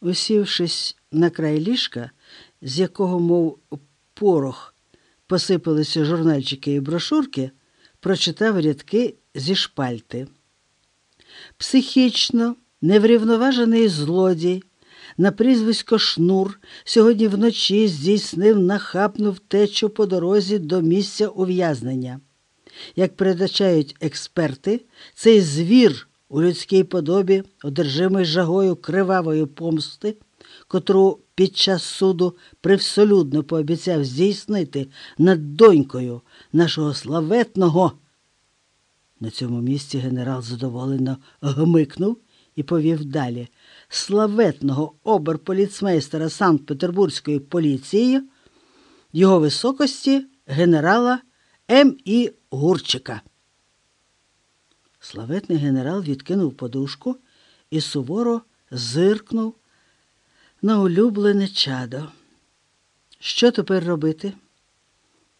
Усівшись на край ліжка, з якого, мов порох, посипалися журнальчики і брошурки, прочитав рядки зі шпальти. Психічно неврівноважений злодій на прізвисько Шнур сьогодні вночі здійснив нахабну втечу по дорозі до місця ув'язнення. Як передбачають експерти, цей звір у людській подобі, одержимий жагою кривавої помсти, котру під час суду привселюдно пообіцяв здійснити над донькою нашого славетного. На цьому місці генерал задоволено гмикнув і повів далі славетного оберполіцмейстера Санкт-Петербурзької поліції, його високості генерала М. І. Гурчика. Славетний генерал відкинув подушку і суворо зиркнув на улюблене чадо. Що тепер робити?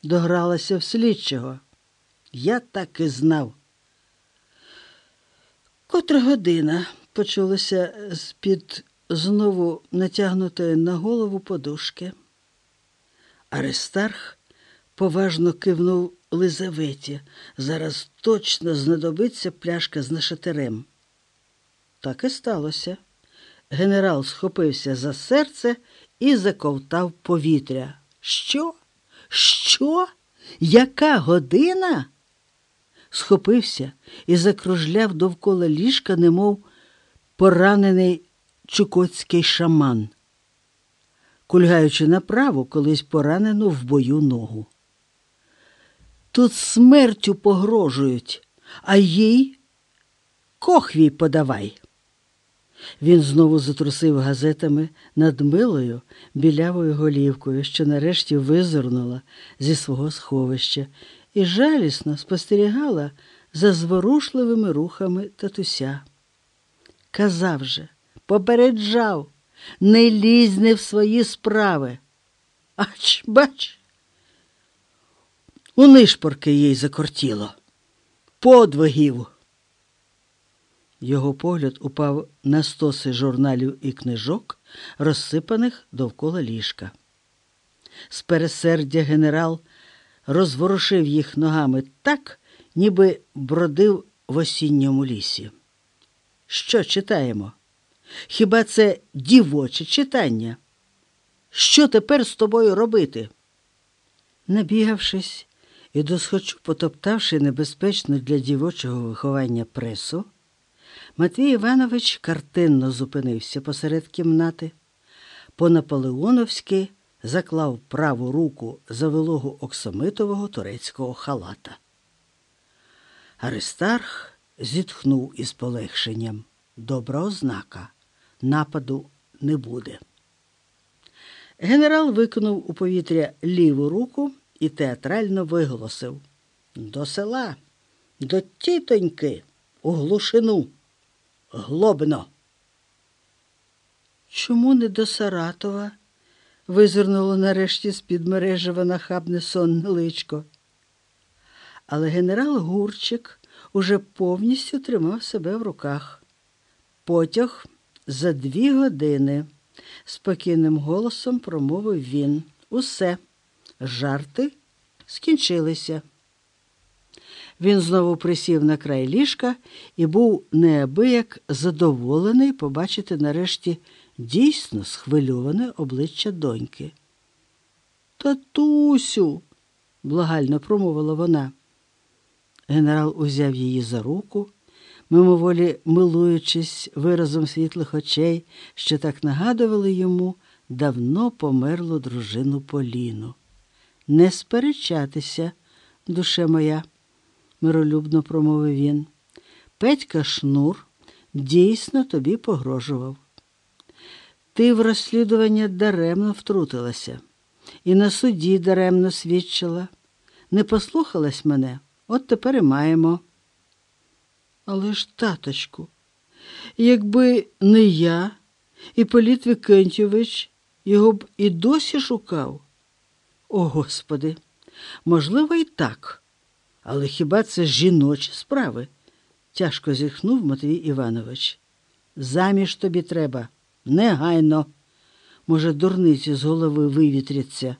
Догралася в слідчого. Я так і знав. Котра година почулося з-під знову натягнутої на голову подушки. Аристарх поважно кивнув Лизаветі. Зараз точно знадобиться пляшка з нашатирем. Так і сталося. Генерал схопився за серце і заковтав повітря. Що? Що? Яка година? Схопився і закружляв довкола ліжка, немов поранений чукотський шаман, кульгаючи направо колись поранену в бою ногу. Тут смертю погрожують, а їй кохвій подавай. Він знову затрусив газетами над милою білявою голівкою, що нарешті визирнула зі свого сховища, і жалісно спостерігала за зворушливими рухами татуся. Казав же, попереджав, не лізь не в свої справи. Ач, бач, у нишпорки їй закортіло. Подвигів. Його погляд упав на стоси журналів і книжок, розсипаних довкола ліжка. З пересердя генерал розворушив їх ногами так, ніби бродив в осінньому лісі. Що читаємо? Хіба це дівоче читання? Що тепер з тобою робити? Набігавшись і досхочу потоптавши небезпечно для дівочого виховання пресу, Матвій Іванович картинно зупинився посеред кімнати, по наполеоновськи заклав праву руку за вилогу оксамитового турецького халата. Аристарх зітхнув із полегшенням. Добра ознака, нападу не буде. Генерал виконув у повітря ліву руку і театрально виголосив До села, до тітоньки, у глушину, глобно. Чому не до Саратова? визирнуло нарешті з-під мережева нахабне сонне личко. Але генерал Гурчик уже повністю тримав себе в руках. Потяг за дві години, спокійним голосом промовив він. Усе, жарти скінчилися. Він знову присів на край ліжка і був неабияк задоволений побачити нарешті дійсно схвильоване обличчя доньки. Татусю, благально промовила вона. Генерал узяв її за руку, мимоволі милуючись виразом світлих очей, що так нагадували йому давно померлу дружину Поліну. Не сперечатися, душе моя, миролюбно промовив він. Петька Шнур дійсно тобі погрожував. Ти в розслідування даремно втрутилася і на суді даремно свідчила. Не послухалась мене, от тепер і маємо. Але ж, таточку, якби не я і Політ Вікентьович, його б і досі шукав. О, Господи, можливо, і так. Але хіба це жіночі справи? тяжко зітхнув Матвій Іванович. Заміж тобі треба негайно. Може, дурниці з голови вивітряться.